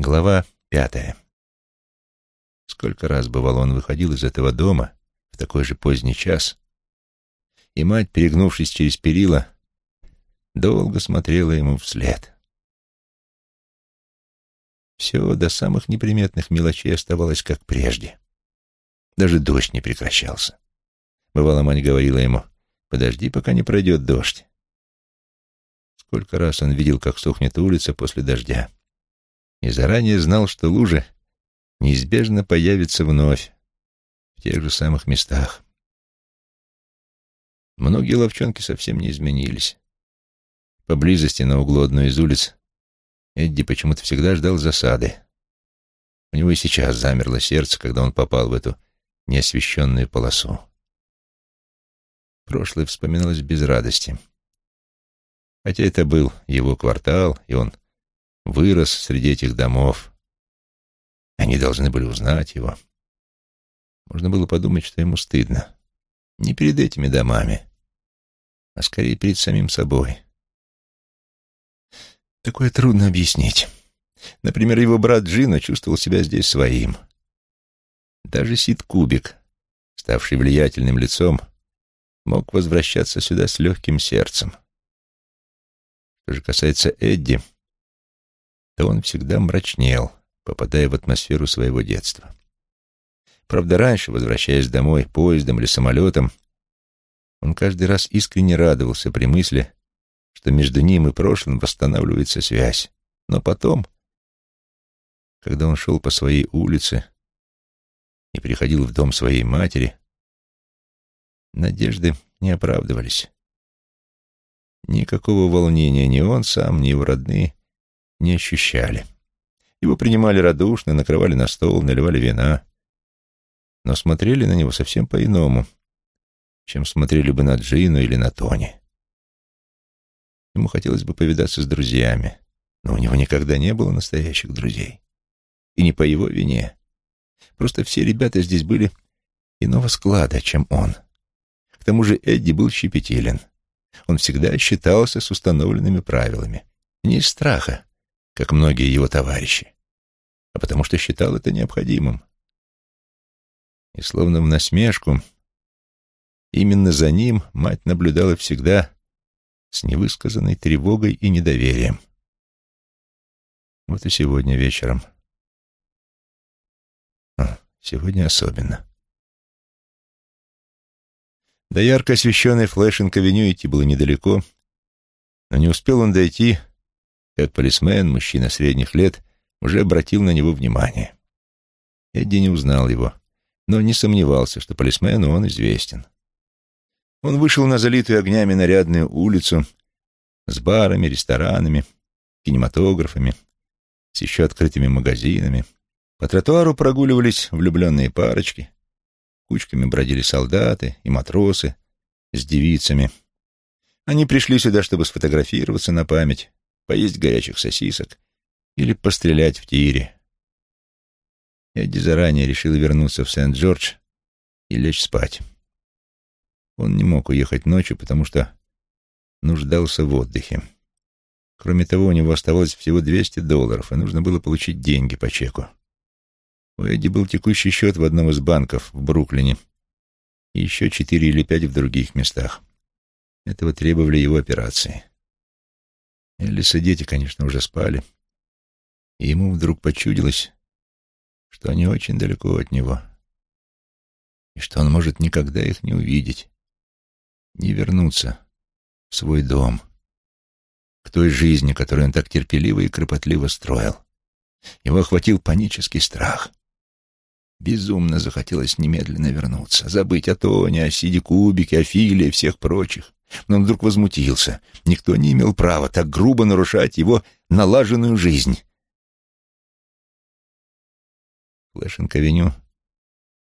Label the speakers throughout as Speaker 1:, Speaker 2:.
Speaker 1: Глава пятая. Сколько раз, бывало, он выходил из этого дома в такой же поздний час, и мать, перегнувшись через перила, долго смотрела ему вслед. Все до самых неприметных мелочей оставалось как прежде. Даже дождь не прекращался. Бывало, мать говорила ему, «Подожди, пока не пройдет дождь». Сколько раз он видел, как сохнет улица после дождя и заранее знал, что лужа неизбежно появится вновь в тех же самых местах. Многие ловчонки совсем не изменились. Поблизости на углу одной из улиц Эдди почему-то всегда ждал засады. У него и сейчас замерло сердце, когда он попал в эту неосвещенную полосу. Прошлое вспоминалось без радости. Хотя это был его квартал, и он вырос среди этих домов. Они должны были узнать его. Можно было подумать, что ему стыдно. Не перед этими домами, а скорее перед самим собой. Такое трудно объяснить. Например, его брат Джино чувствовал себя здесь своим. Даже Сид Кубик, ставший влиятельным лицом, мог возвращаться сюда с легким сердцем. Что же касается Эдди, то он всегда мрачнел, попадая в атмосферу своего детства. Правда, раньше, возвращаясь домой поездом или самолетом, он каждый раз искренне радовался при мысли, что между ним и прошлым восстанавливается связь. Но потом, когда он шел по своей улице и приходил в дом своей матери, надежды не оправдывались. Никакого волнения ни он сам, ни его родные не ощущали. Его принимали радушно, накрывали на стол, наливали вина, но смотрели на него совсем по-иному, чем смотрели бы на Джину или на Тони. Ему хотелось бы повидаться с друзьями, но у него никогда не было настоящих друзей. И не по его вине. Просто все ребята здесь были иного склада, чем он. К тому же Эдди был щепетилен. Он всегда считался с установленными правилами. Не из страха, как многие его товарищи, а потому что считал это необходимым. И словно в насмешку, именно за ним мать наблюдала всегда с невысказанной тревогой и недоверием. Вот и сегодня вечером. А, сегодня особенно. До ярко освещенной Флэшинг-авеню идти было недалеко, но не успел он дойти, как полисмен, мужчина средних лет, уже обратил на него внимание. Эдди не узнал его, но не сомневался, что полисмену он известен. Он вышел на залитую огнями нарядную улицу с барами, ресторанами, кинематографами, с еще открытыми магазинами. По тротуару прогуливались влюбленные парочки, кучками бродили солдаты и матросы с девицами. Они пришли сюда, чтобы сфотографироваться на память, поесть горячих сосисок или пострелять в тире. Эдди заранее решил вернуться в Сент-Джордж и лечь спать. Он не мог уехать ночью, потому что нуждался в отдыхе. Кроме того, у него оставалось всего 200 долларов, и нужно было получить деньги по чеку. У Эдди был текущий счет в одном из банков в Бруклине и еще четыре или пять в других местах. Этого требовали его операции. Элис и дети, конечно, уже спали, и ему вдруг почудилось, что они очень далеко от него, и что он может никогда их не увидеть, не вернуться в свой дом, к той жизни, которую он так терпеливо и кропотливо строил. Его охватил панический страх. Безумно захотелось немедленно вернуться, забыть о Тоне, о Сиде Кубике, о Филе и всех прочих. Но он вдруг возмутился. Никто не имел права так грубо нарушать его налаженную жизнь. Флэшинг-авеню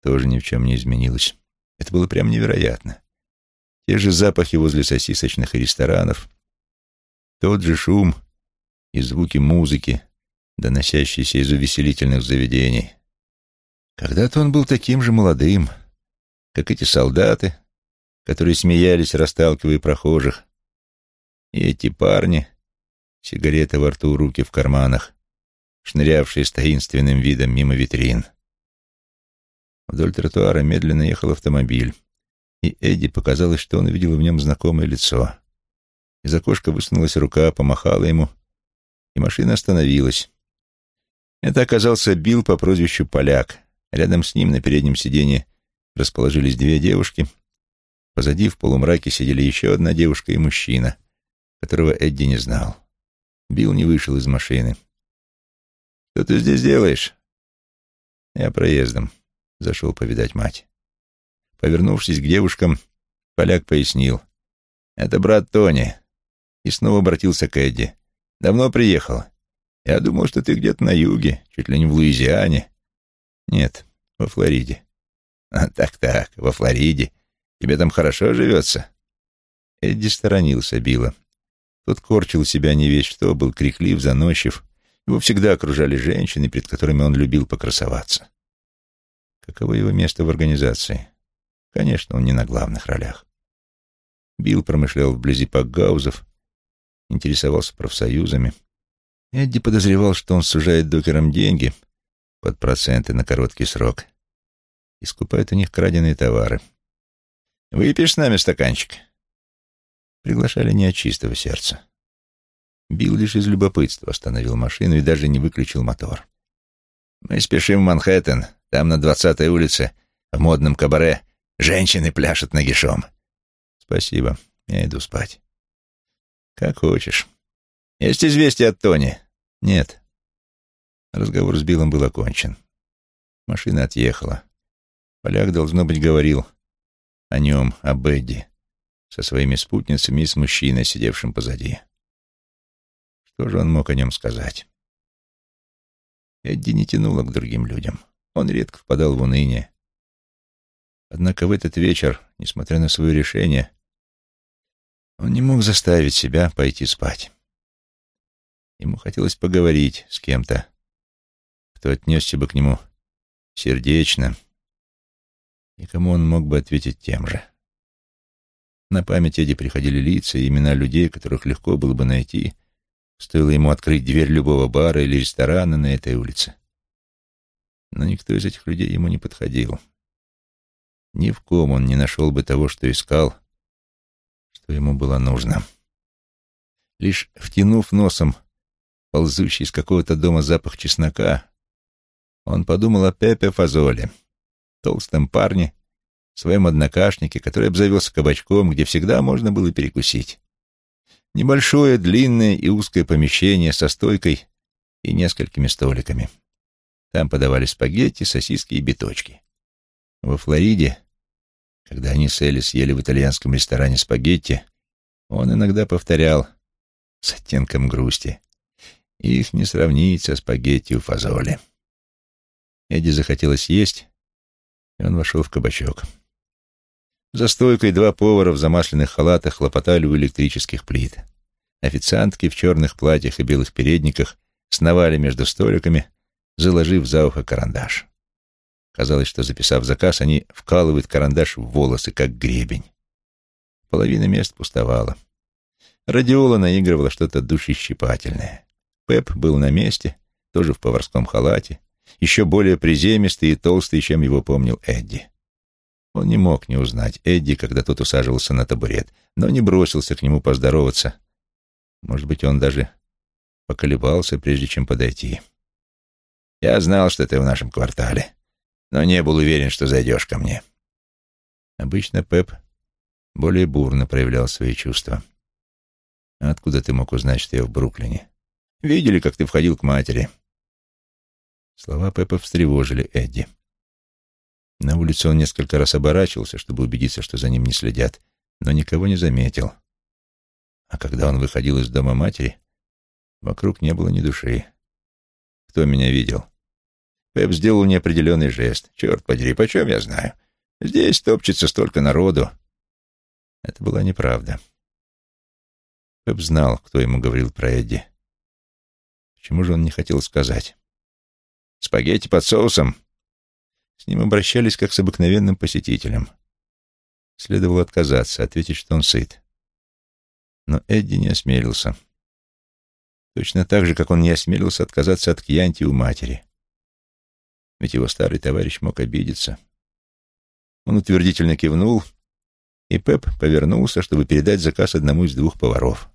Speaker 1: тоже ни в чем не изменилось. Это было прям невероятно. Те же запахи возле сосисочных и ресторанов, тот же шум и звуки музыки, доносящиеся из увеселительных заведений. Когда-то он был таким же молодым, как эти солдаты, которые смеялись, расталкивая прохожих, и эти парни, сигареты во рту, руки в карманах, шнырявшие с таинственным видом мимо витрин. Вдоль тротуара медленно ехал автомобиль, и Эдди показалось, что он увидел в нем знакомое лицо. Из окошка высунулась рука, помахала ему, и машина остановилась. Это оказался Билл по прозвищу Поляк. Рядом с ним на переднем сиденье расположились две девушки. Позади в полумраке сидели еще одна девушка и мужчина, которого Эдди не знал. Билл не вышел из машины. «Что ты здесь делаешь?» «Я проездом», — зашел повидать мать. Повернувшись к девушкам, поляк пояснил. «Это брат Тони». И снова обратился к Эдди. «Давно приехал. Я думал, что ты где-то на юге, чуть ли не в Луизиане». «Нет, во Флориде». «А так-так, во Флориде. Тебе там хорошо живется?» Эдди сторонился Билла. Тот корчил себя не весь что, был криклив, заносчив, его всегда окружали женщины, перед которыми он любил покрасоваться. Каково его место в организации? Конечно, он не на главных ролях. Билл промышлял вблизи пакгаузов, интересовался профсоюзами. Эдди подозревал, что он сужает докерам деньги под проценты на короткий срок и скупает у них краденые товары. «Выпьешь с нами стаканчик?» Приглашали не от чистого сердца. Билл лишь из любопытства остановил машину и даже не выключил мотор. «Мы спешим в Манхэттен. Там, на двадцатой улице, в модном кабаре, женщины пляшут нагишом». «Спасибо. Я иду спать». «Как хочешь. Есть известие от Тони?» «Нет». Разговор с Биллом был окончен. Машина отъехала. Поляк, должно быть, говорил о нем, о Бэдди, со своими спутницами и с мужчиной, сидевшим позади. Что же он мог о нем сказать? Эдди не тянуло к другим людям. Он редко впадал в уныние. Однако в этот вечер, несмотря на свое решение, он не мог заставить себя пойти спать. Ему хотелось поговорить с кем-то, кто отнесся бы к нему сердечно, и кому он мог бы ответить тем же. На память Эдди приходили лица и имена людей, которых легко было бы найти — Стоило ему открыть дверь любого бара или ресторана на этой улице. Но никто из этих людей ему не подходил. Ни в ком он не нашел бы того, что искал, что ему было нужно. Лишь втянув носом ползущий из какого-то дома запах чеснока, он подумал о Пепе Фазоле, толстом парне, своем однокашнике, который обзавелся кабачком, где всегда можно было перекусить. Небольшое, длинное и узкое помещение со стойкой и несколькими столиками. Там подавали спагетти, сосиски и биточки. Во Флориде, когда они с Элис ели в итальянском ресторане спагетти, он иногда повторял с оттенком грусти. Их не сравнить со спагетти у фазоли. Эдди захотелось есть, и он вошел в кабачок. За стойкой два повара в замасленных халатах хлопотали у электрических плит. Официантки в черных платьях и белых передниках сновали между столиками, заложив за ухо карандаш. Казалось, что, записав заказ, они вкалывают карандаш в волосы, как гребень. Половина мест пустовала. Радиола наигрывала что-то душещипательное. Пеп был на месте, тоже в поварском халате, еще более приземистый и толстый, чем его помнил Эдди. Он не мог не узнать Эдди, когда тот усаживался на табурет, но не бросился к нему поздороваться. Может быть, он даже поколебался, прежде чем подойти. «Я знал, что ты в нашем квартале, но не был уверен, что зайдешь ко мне». Обычно Пеп более бурно проявлял свои чувства. «А откуда ты мог узнать, что я в Бруклине? Видели, как ты входил к матери?» Слова Пепа встревожили Эдди. На улице он несколько раз оборачивался, чтобы убедиться, что за ним не следят, но никого не заметил. А когда он выходил из дома матери, вокруг не было ни души. Кто меня видел? Пеп сделал неопределенный жест. Черт подери, почем я знаю? Здесь топчется столько народу. Это была неправда. Пеп знал, кто ему говорил про Эдди. Почему же он не хотел сказать? «Спагетти под соусом?» С ним обращались как с обыкновенным посетителем. Следовало отказаться, ответить, что он сыт. Но Эдди не осмелился. Точно так же, как он не осмелился отказаться от Кьянти у матери. Ведь его старый товарищ мог обидеться. Он утвердительно кивнул, и Пеп повернулся, чтобы передать заказ одному из двух поваров.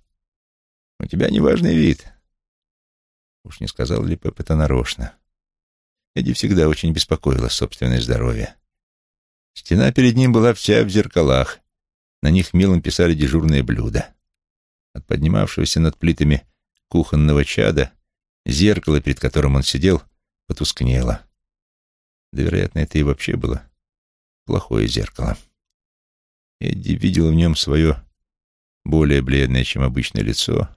Speaker 1: «У тебя неважный вид». Уж не сказал ли Пеп это нарочно. Эдди всегда очень беспокоила собственное здоровье. Стена перед ним была вся в зеркалах. На них мелом писали дежурные блюда. От поднимавшегося над плитами кухонного чада зеркало, перед которым он сидел, потускнело. Да, вероятно, это и вообще было плохое зеркало. Эдди видел в нем свое более бледное, чем обычное лицо,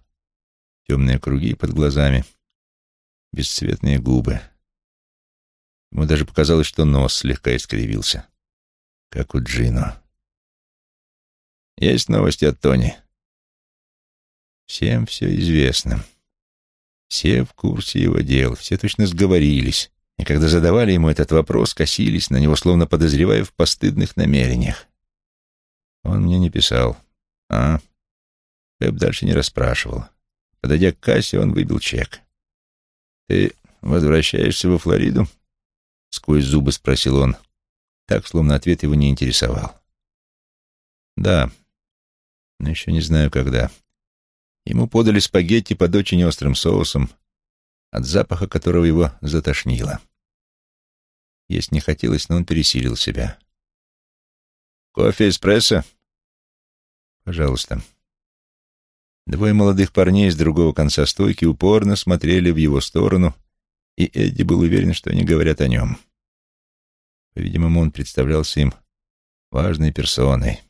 Speaker 1: темные круги под глазами, бесцветные губы. Ему даже показалось, что нос слегка искривился, как у Джино. «Есть новости от Тони?» Всем все известно. Все в курсе его дел, все точно сговорились. И когда задавали ему этот вопрос, косились на него, словно подозревая в постыдных намерениях. Он мне не писал. А? Пеп дальше не расспрашивал. Подойдя к кассе, он выбил чек. «Ты возвращаешься во Флориду?» Сквозь зубы спросил он. Так, словно ответ его не интересовал. «Да, но еще не знаю, когда». Ему подали спагетти под очень острым соусом, от запаха которого его затошнило. Есть не хотелось, но он пересилил себя. «Кофе, эспрессо?» «Пожалуйста». Двое молодых парней с другого конца стойки упорно смотрели в его сторону, и Эдди был уверен, что они говорят о нем. По-видимому, он представлялся им важной персоной.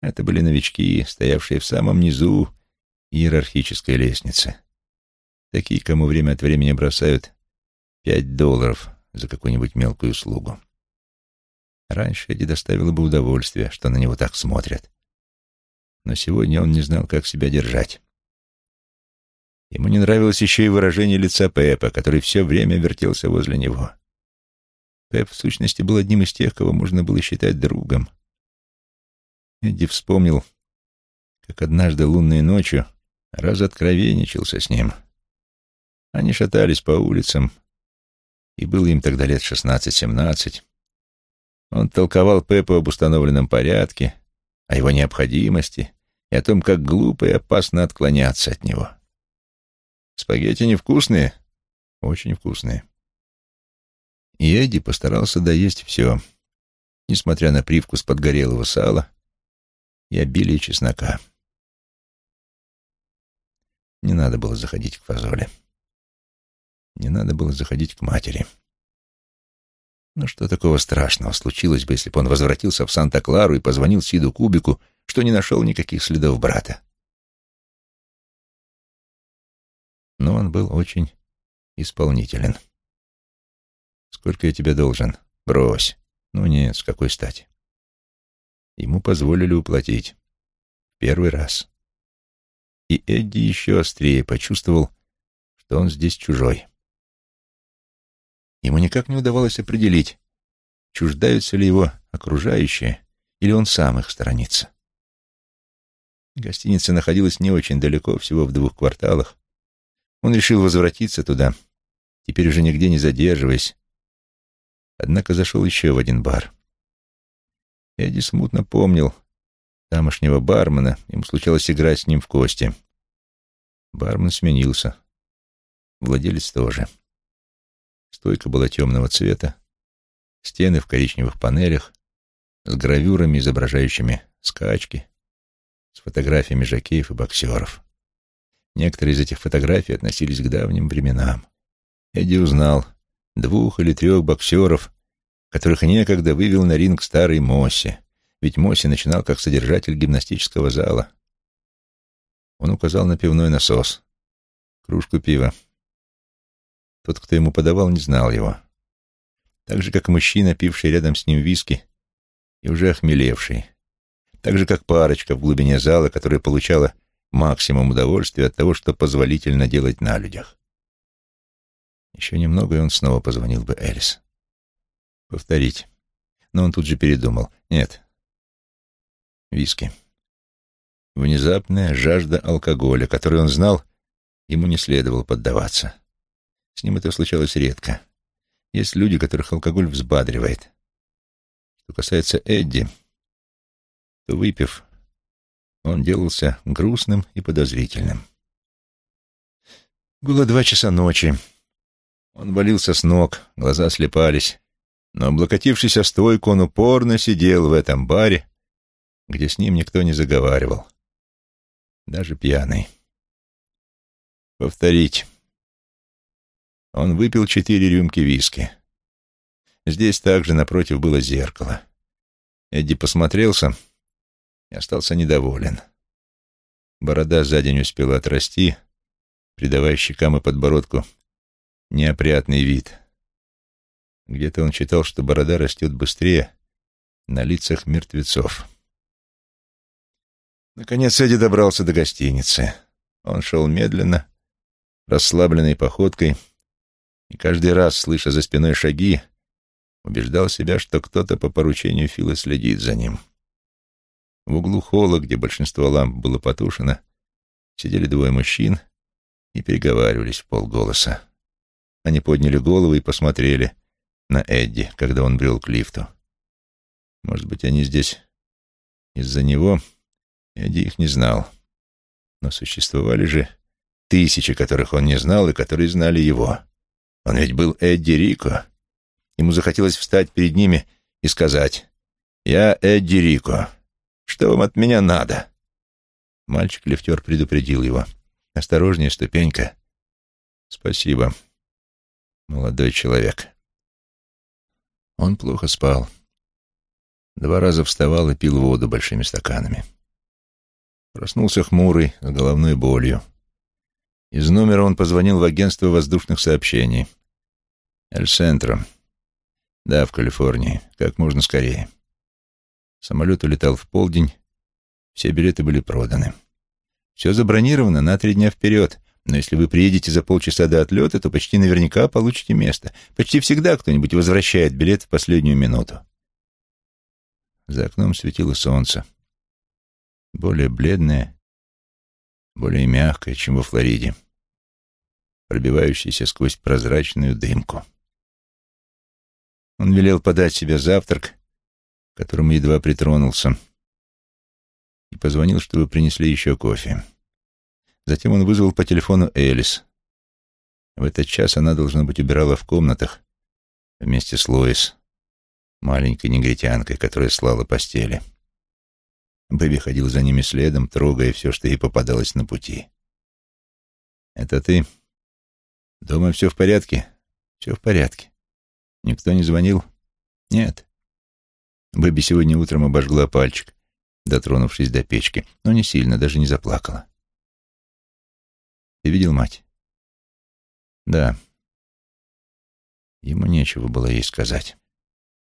Speaker 1: Это были новички, стоявшие в самом низу иерархической лестницы. Такие, кому время от времени бросают пять долларов за какую-нибудь мелкую услугу. Раньше Эдди доставило бы удовольствие, что на него так смотрят. Но сегодня он не знал, как себя держать. Ему не нравилось еще и выражение лица Пепа, который все время вертелся возле него. Пеп, в сущности, был одним из тех, кого можно было считать другом. Эдди вспомнил, как однажды лунной ночью разоткровенничался с ним. Они шатались по улицам, и было им тогда лет шестнадцать-семнадцать. Он толковал Пеппу об установленном порядке, о его необходимости и о том, как глупо и опасно отклоняться от него. «Спагетти невкусные?» «Очень вкусные». И Эдди постарался доесть все, несмотря на привкус подгорелого сала и обилие чеснока. Не надо было заходить к фазоле. Не надо было заходить к матери. Но что такого страшного случилось бы, если бы он возвратился в Санта-Клару и позвонил Сиду Кубику, что не нашел никаких следов брата? Но он был очень исполнителен. «Сколько я тебе должен?» «Брось». «Ну нет, с какой стати?» Ему позволили уплатить. Первый раз. И Эдди еще острее почувствовал, что он здесь чужой. Ему никак не удавалось определить, чуждаются ли его окружающие, или он сам их сторонится. Гостиница находилась не очень далеко, всего в двух кварталах. Он решил возвратиться туда, теперь уже нигде не задерживаясь. Однако зашел еще в один бар. Эдди смутно помнил тамошнего бармена, ему случалось играть с ним в кости. Бармен сменился. Владелец тоже. Стойка была темного цвета, стены в коричневых панелях, с гравюрами, изображающими скачки, с фотографиями жокеев и боксеров. Некоторые из этих фотографий относились к давним временам. Эдди узнал двух или трех боксеров, которых некогда вывел на ринг старый Мосси, ведь Мосси начинал как содержатель гимнастического зала. Он указал на пивной насос. Кружку пива. Тот, кто ему подавал, не знал его. Так же, как мужчина, пивший рядом с ним виски и уже охмелевший. Так же, как парочка в глубине зала, которая получала максимум удовольствия от того, что позволительно делать на людях. Еще немного, и он снова позвонил бы Элис. Повторить. Но он тут же передумал. Нет. Виски. Внезапная жажда алкоголя, которую он знал ему не следовало поддаваться. С ним это случалось редко. Есть люди, которых алкоголь взбадривает. Что касается Эдди, то, выпив, он делался грустным и подозрительным. Было два часа ночи. Он валился с ног, глаза слепались. Но, облокотившись о стойку, он упорно сидел в этом баре, где с ним никто не заговаривал. Даже пьяный. Повторить. Он выпил четыре рюмки виски. Здесь также напротив было зеркало. Эдди посмотрелся и остался недоволен. Борода за день успела отрасти, придавая щекам и подбородку неопрятный вид. Где-то он читал, что борода растет быстрее на лицах мертвецов. Наконец Эдди добрался до гостиницы. Он шел медленно, расслабленной походкой, и каждый раз, слыша за спиной шаги, убеждал себя, что кто-то по поручению Фила следит за ним. В углу холла, где большинство ламп было потушено, сидели двое мужчин и переговаривались в полголоса. Они подняли головы и посмотрели на Эдди, когда он брел к лифту. Может быть, они здесь из-за него? Эдди их не знал. Но существовали же тысячи, которых он не знал и которые знали его. Он ведь был Эдди Рико. Ему захотелось встать перед ними и сказать «Я Эдди Рико. Что вам от меня надо?» Мальчик-лифтер предупредил его. «Осторожнее, ступенька». «Спасибо, молодой человек». Он плохо спал. Два раза вставал и пил воду большими стаканами. Проснулся хмурый, с головной болью. Из номера он позвонил в агентство воздушных сообщений. «Эль-Сентро», да, в Калифорнии. Как можно скорее. Самолет улетал в полдень. Все билеты были проданы. Все забронировано на три дня вперед. Но если вы приедете за полчаса до отлета, то почти наверняка получите место. Почти всегда кто-нибудь возвращает билет в последнюю минуту. За окном светило солнце. Более бледное, более мягкое, чем во Флориде, пробивающееся сквозь прозрачную дымку. Он велел подать себе завтрак, к которому едва притронулся, и позвонил, чтобы принесли еще кофе. Затем он вызвал по телефону Элис. В этот час она, должно быть, убирала в комнатах вместе с Лоис, маленькой негритянкой, которая слала постели. Бэби ходил за ними следом, трогая все, что ей попадалось на пути. «Это ты? Дома все в порядке?» «Все в порядке. Никто не звонил? Нет. Бэби сегодня утром обожгла пальчик, дотронувшись до печки, но не сильно, даже не заплакала. Ты видел мать? Да. Ему нечего было ей сказать.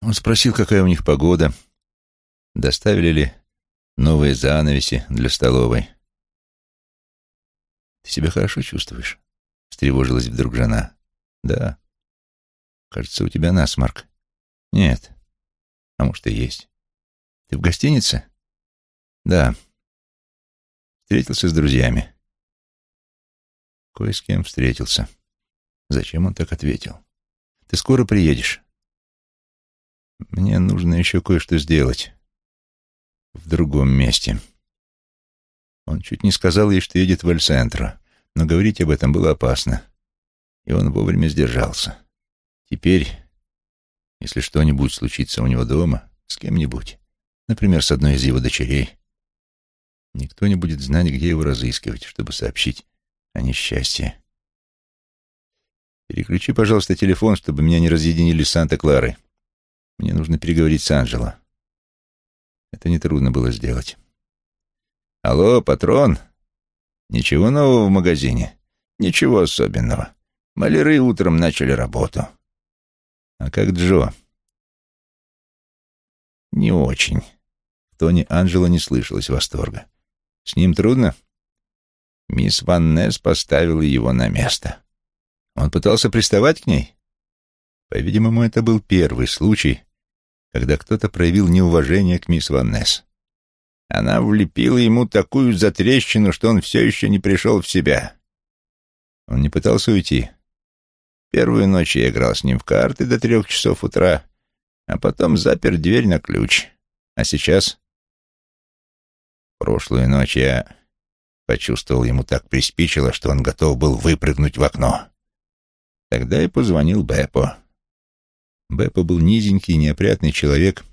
Speaker 1: Он спросил, какая у них погода, доставили ли новые занавеси для столовой. «Ты себя хорошо чувствуешь?» — встревожилась вдруг жена. «Да». Кажется, у тебя насморк. Нет. А может, и есть. Ты в гостинице? Да. Встретился с друзьями. Кое с кем встретился. Зачем он так ответил? Ты скоро приедешь? Мне нужно еще кое-что сделать. В другом месте. Он чуть не сказал ей, что едет в Эль-Центро, но говорить об этом было опасно, и он вовремя сдержался. Теперь, если что-нибудь случится у него дома, с кем-нибудь, например, с одной из его дочерей, никто не будет знать, где его разыскивать, чтобы сообщить о несчастье. Переключи, пожалуйста, телефон, чтобы меня не разъединили с Санта-Кларой. Мне нужно переговорить с Анджело. Это нетрудно было сделать. Алло, патрон? Ничего нового в магазине? Ничего особенного. Маляры утром начали работу. А как Джо? Не очень. В тоне Анжела не слышалось восторга. С ним трудно? Мисс Ван Несс поставила его на место. Он пытался приставать к ней? По-видимому, это был первый случай, когда кто-то проявил неуважение к мисс Ван Несс. Она влепила ему такую затрещину, что он все еще не пришел в себя. Он не пытался уйти. Первую ночь я играл с ним в карты до трех часов утра, а потом запер дверь на ключ. А сейчас... Прошлую ночь я почувствовал, ему так приспичило, что он готов был выпрыгнуть в окно. Тогда и позвонил Беппо. Беппо был низенький, неопрятный человек,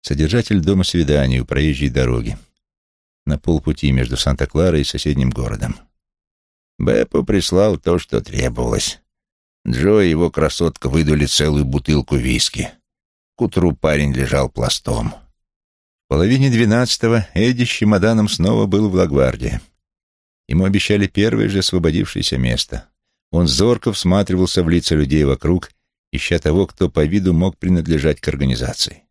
Speaker 1: содержатель дома свиданий у проезжей дороги, на полпути между Санта-Кларой и соседним городом. Беппо прислал то, что требовалось. Джо и его красотка выдали целую бутылку виски. К утру парень лежал пластом. В половине двенадцатого Эдди с чемоданом снова был в Лагварде. Ему обещали первое же освободившееся место. Он зорко всматривался в лица людей вокруг, ища того, кто по виду мог принадлежать к организации.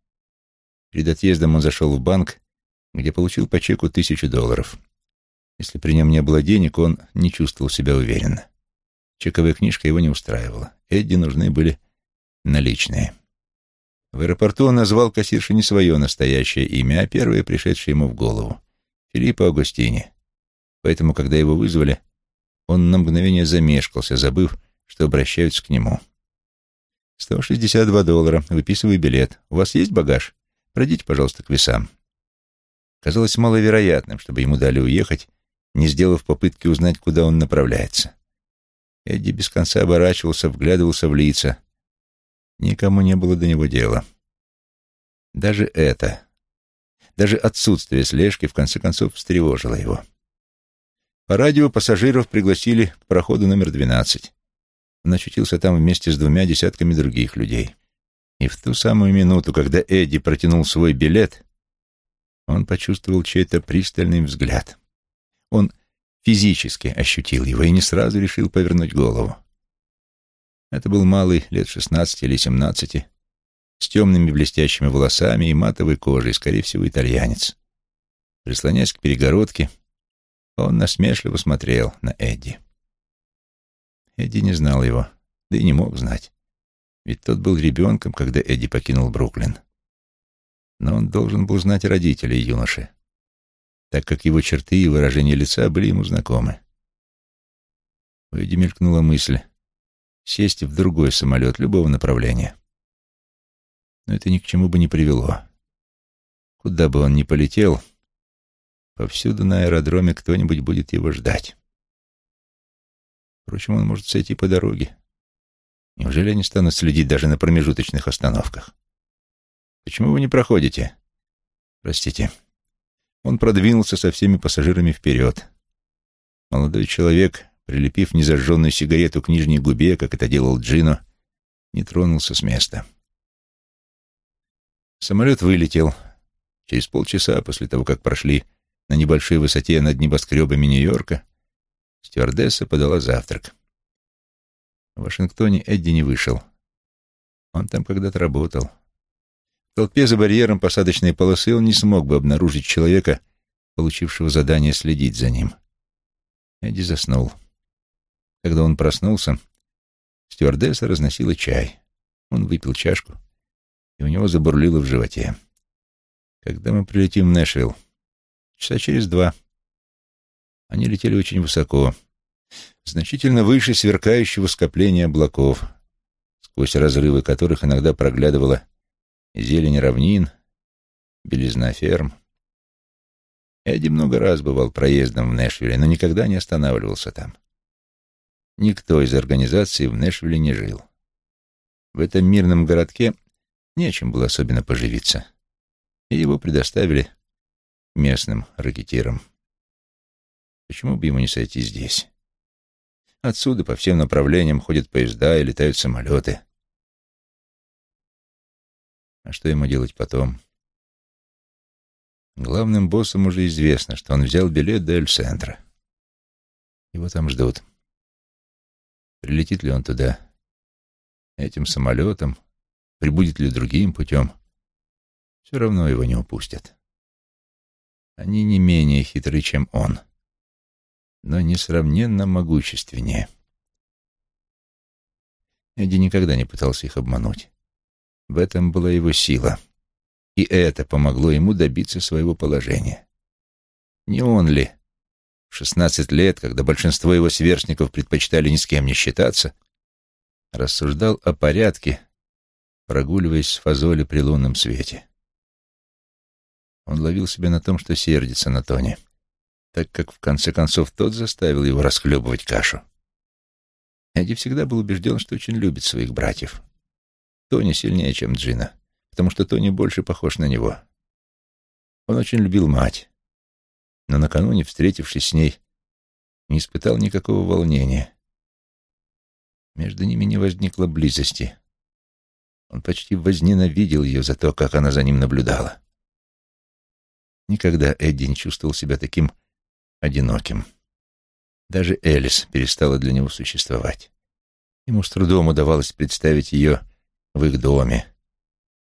Speaker 1: Перед отъездом он зашел в банк, где получил по чеку тысячу долларов. Если при нем не было денег, он не чувствовал себя уверенно. Чековая книжка его не устраивала. Эдди нужны были наличные. В аэропорту он назвал кассирше не свое настоящее имя, а первое, пришедшее ему в голову — Филиппо Агустини. Поэтому, когда его вызвали, он на мгновение замешкался, забыв, что обращаются к нему. «162 доллара. Выписываю билет. У вас есть багаж? Пройдите, пожалуйста, к весам». Казалось маловероятным, чтобы ему дали уехать, не сделав попытки узнать, куда он направляется. Эдди без конца оборачивался, вглядывался в лица. Никому не было до него дела. Даже это, даже отсутствие слежки, в конце концов, встревожило его. По радио пассажиров пригласили к проходу номер 12. Он очутился там вместе с двумя десятками других людей. И в ту самую минуту, когда Эдди протянул свой билет, он почувствовал чей-то пристальный взгляд. Он физически ощутил его и не сразу решил повернуть голову. Это был малый, лет шестнадцати или семнадцати, с темными блестящими волосами и матовой кожей, скорее всего, итальянец. Прислонясь к перегородке, он насмешливо смотрел на Эдди. Эдди не знал его, да и не мог знать. Ведь тот был ребенком, когда Эдди покинул Бруклин. Но он должен был знать родителей юноши, так как его черты и выражение лица были ему знакомы. У Эдди мелькнула мысль сесть в другой самолет любого направления. Но это ни к чему бы не привело. Куда бы он ни полетел, Повсюду на аэродроме кто-нибудь будет его ждать. Впрочем, он может сойти по дороге. Неужели они станут следить даже на промежуточных остановках? Почему вы не проходите? Простите. Он продвинулся со всеми пассажирами вперед. Молодой человек, прилепив незажженную сигарету к нижней губе, как это делал Джино, не тронулся с места. Самолет вылетел. Через полчаса после того, как прошли на небольшой высоте над небоскребами Нью-Йорка, стюардесса подала завтрак. В Вашингтоне Эдди не вышел. Он там когда-то работал. В толпе за барьером посадочной полосы он не смог бы обнаружить человека, получившего задание следить за ним. Эдди заснул. Когда он проснулся, стюардесса разносила чай. Он выпил чашку, и у него забурлило в животе. «Когда мы прилетим в Нэшвилл?» Часа через два. Они летели очень высоко, значительно выше сверкающего скопления облаков, сквозь разрывы которых иногда проглядывала зелень равнин, белизна ферм. Эдди много раз бывал проездом в Нэшвилле, но никогда не останавливался там. Никто из организации в Нэшвилле не жил. В этом мирном городке нечем было особенно поживиться, и его предоставили местным ракетиром. Почему бы ему не сойти здесь? Отсюда по всем направлениям ходят поезда и летают самолеты. А что ему делать потом? Главным боссам уже известно, что он взял билет до Эль-Центра. Его там ждут. Прилетит ли он туда этим самолетом, прибудет ли другим путем, все равно его не упустят. Они не менее хитры, чем он, но несравненно могущественнее. Эдди никогда не пытался их обмануть. В этом была его сила, и это помогло ему добиться своего положения. Не он ли В шестнадцать лет, когда большинство его сверстников предпочитали ни с кем не считаться, рассуждал о порядке, прогуливаясь с фазоли при лунном свете. Он ловил себя на том, что сердится на Тони, так как в конце концов тот заставил его расхлебывать кашу. Эдди всегда был убежден, что очень любит своих братьев. Тони сильнее, чем Джина, потому что Тони больше похож на него. Он очень любил мать, но накануне, встретившись с ней, не испытал никакого волнения. Между ними не возникло близости. Он почти возненавидел ее за то, как она за ним наблюдала. Никогда Эдди не чувствовал себя таким одиноким. Даже Элис перестала для него существовать. Ему с трудом удавалось представить ее в их доме,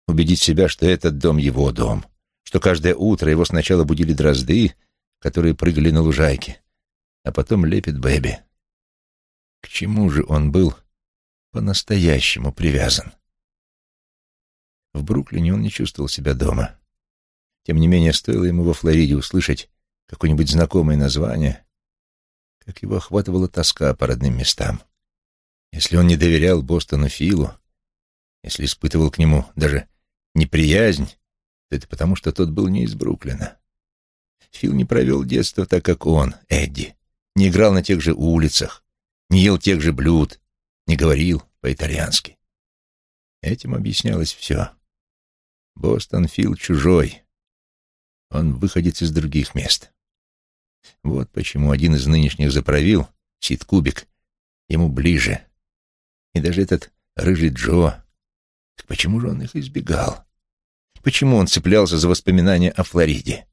Speaker 1: убедить себя, что этот дом его дом, что каждое утро его сначала будили дрозды, которые прыгали на лужайке, а потом лепит Бэби. К чему же он был по-настоящему привязан? В Бруклине он не чувствовал себя дома. Тем не менее, стоило ему во Флориде услышать какое-нибудь знакомое название, как его охватывала тоска по родным местам. Если он не доверял Бостону Филу, если испытывал к нему даже неприязнь, то это потому, что тот был не из Бруклина. Фил не провел детство так, как он, Эдди, не играл на тех же улицах, не ел тех же блюд, не говорил по-итальянски. Этим объяснялось все. Бостон Фил чужой, он выходит из других мест. Вот почему один из нынешних заправил, Сид Кубик, ему ближе. И даже этот рыжий Джо. Почему же он их избегал? Почему он цеплялся за воспоминания о Флориде?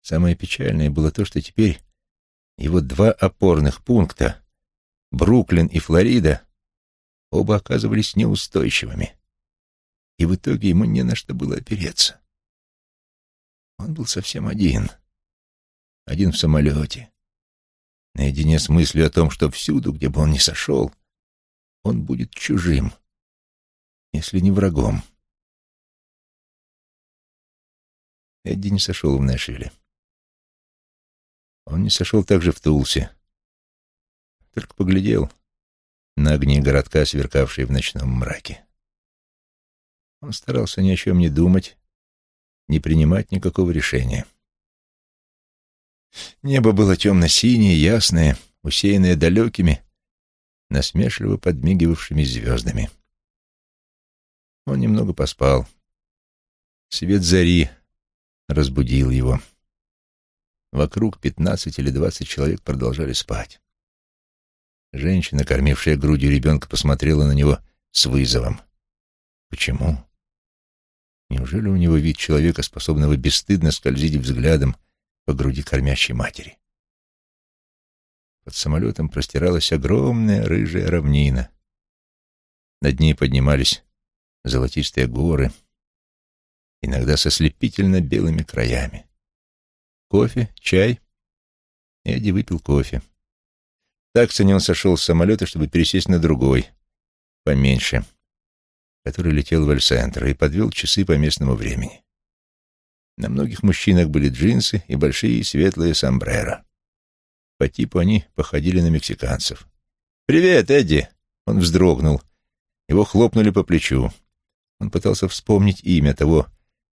Speaker 1: Самое печальное было то, что теперь его два опорных пункта, Бруклин и Флорида, оба оказывались неустойчивыми. И в итоге ему не на что было опереться. Он был совсем один. Один в самолете. Наедине с мыслью о том, что всюду, где бы он ни сошел, он будет чужим, если не врагом. Эдди не сошел в Нэшвилле. Он не сошел также в Тулсе. Только поглядел на огни городка, сверкавшие в ночном мраке. Он старался ни о чем не думать, не принимать никакого решения. Небо было темно-синее, ясное, усеянное далекими, насмешливо подмигивавшими звездами. Он немного поспал. Свет зари разбудил его. Вокруг пятнадцать или двадцать человек продолжали спать. Женщина, кормившая грудью ребенка, посмотрела на него с вызовом. Почему? Неужели у него вид человека, способного бесстыдно скользить взглядом по груди кормящей матери? Под самолетом простиралась огромная рыжая равнина. Над ней поднимались золотистые горы, иногда со слепительно белыми краями. Кофе, чай. Эдди выпил кофе. Так он сошел с самолета, чтобы пересесть на другой, поменьше который летел в Эль-Центр и подвел часы по местному времени. На многих мужчинах были джинсы и большие светлые сомбреро. По типу они походили на мексиканцев. «Привет, Эдди!» Он вздрогнул. Его хлопнули по плечу. Он пытался вспомнить имя того,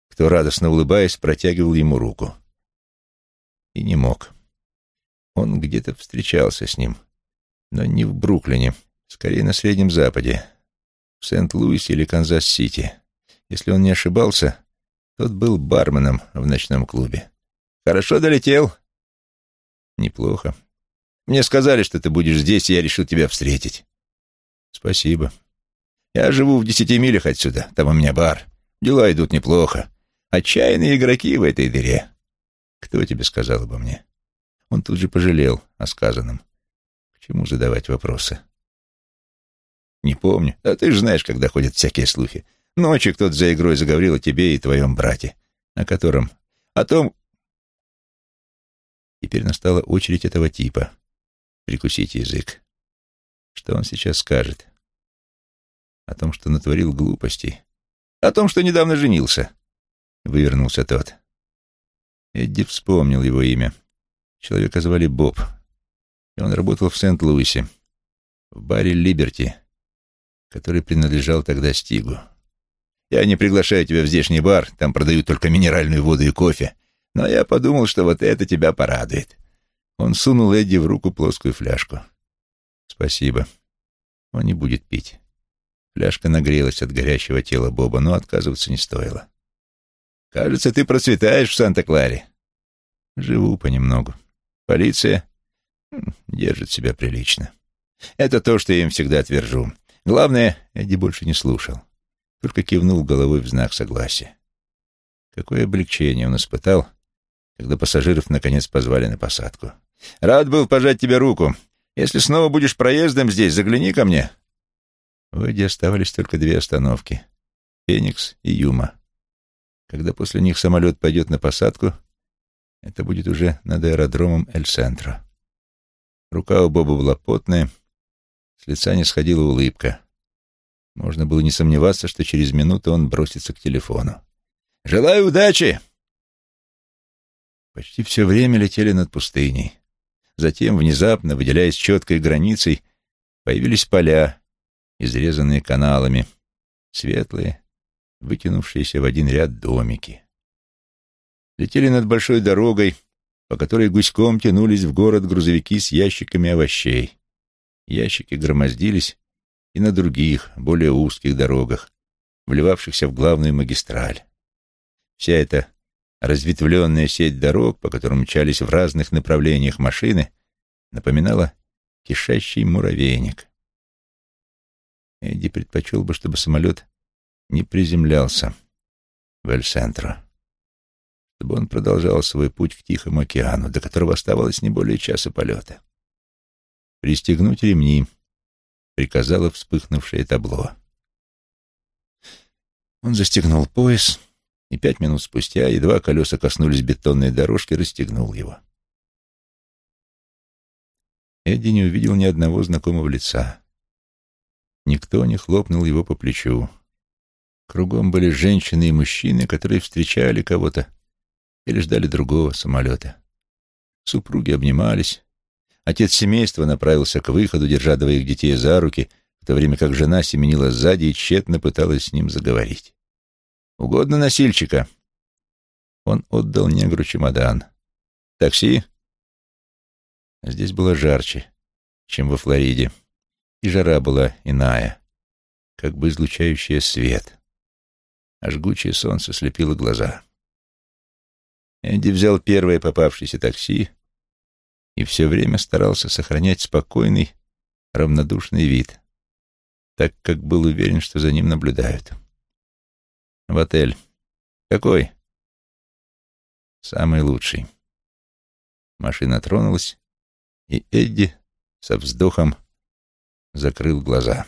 Speaker 1: кто, радостно улыбаясь, протягивал ему руку. И не мог. Он где-то встречался с ним, но не в Бруклине, скорее на Среднем Западе, в Сент-Луисе или Канзас-Сити. Если он не ошибался, тот был барменом в ночном клубе. «Хорошо долетел?» «Неплохо. Мне сказали, что ты будешь здесь, и я решил тебя встретить». «Спасибо. Я живу в десяти милях отсюда. Там у меня бар. Дела идут неплохо. Отчаянные игроки в этой дыре». «Кто тебе сказал обо мне?» Он тут же пожалел о сказанном. К чему задавать вопросы? Не помню. А ты же знаешь, когда ходят всякие слухи. Ночью кто-то за игрой заговорил о тебе и твоем брате. О котором? О том... Теперь настала очередь этого типа. Прикусить язык. Что он сейчас скажет? О том, что натворил глупостей. О том, что недавно женился. Вывернулся тот. Эдди вспомнил его имя. Человека звали Боб, и он работал в Сент-Луисе, в баре «Либерти», который принадлежал тогда Стигу. «Я не приглашаю тебя в здешний бар, там продают только минеральную воду и кофе, но я подумал, что вот это тебя порадует». Он сунул Эдди в руку плоскую фляжку. «Спасибо. Он не будет пить». Фляжка нагрелась от горящего тела Боба, но отказываться не стоило. «Кажется, ты процветаешь в Санта-Кларе». «Живу понемногу. Полиция держит себя прилично. Это то, что я им всегда твержу. Главное, Эдди больше не слушал, только кивнул головой в знак согласия. Какое облегчение он испытал, когда пассажиров наконец позвали на посадку. «Рад был пожать тебе руку. Если снова будешь проездом здесь, загляни ко мне». В Эдди оставались только две остановки — Феникс и Юма. Когда после них самолет пойдет на посадку, это будет уже над аэродромом Эль-Центро. Рука у Боба была потная, с лица не сходила улыбка. Можно было не сомневаться, что через минуту он бросится к телефону. «Желаю удачи!» Почти все время летели над пустыней. Затем, внезапно, выделяясь четкой границей, появились поля, изрезанные каналами, светлые, вытянувшиеся в один ряд домики. Летели над большой дорогой, по которой гуськом тянулись в город грузовики с ящиками овощей. Ящики громоздились и на других, более узких дорогах, вливавшихся в главную магистраль. Вся эта разветвленная сеть дорог, по которым мчались в разных направлениях машины, напоминала кишащий муравейник. Эдди предпочел бы, чтобы самолет не приземлялся в Эль-Центро чтобы он продолжал свой путь к Тихому океану, до которого оставалось не более часа полета. «Пристегнуть ремни», — приказало вспыхнувшее табло. Он застегнул пояс, и пять минут спустя, едва колеса коснулись бетонной дорожки, расстегнул его. Эдди не увидел ни одного знакомого лица. Никто не хлопнул его по плечу. Кругом были женщины и мужчины, которые встречали кого-то или ждали другого самолета. Супруги обнимались. Отец семейства направился к выходу, держа двоих детей за руки, в то время как жена семенила сзади и тщетно пыталась с ним заговорить. «Угодно носильщика?» Он отдал негру чемодан. «Такси?» Здесь было жарче, чем во Флориде, и жара была иная, как бы излучающая свет, а жгучее солнце слепило глаза. Эдди взял первое попавшееся такси и все время старался сохранять спокойный, равнодушный вид, так как был уверен, что за ним наблюдают. В отель. Какой? Самый лучший. Машина тронулась, и Эдди со вздохом закрыл глаза.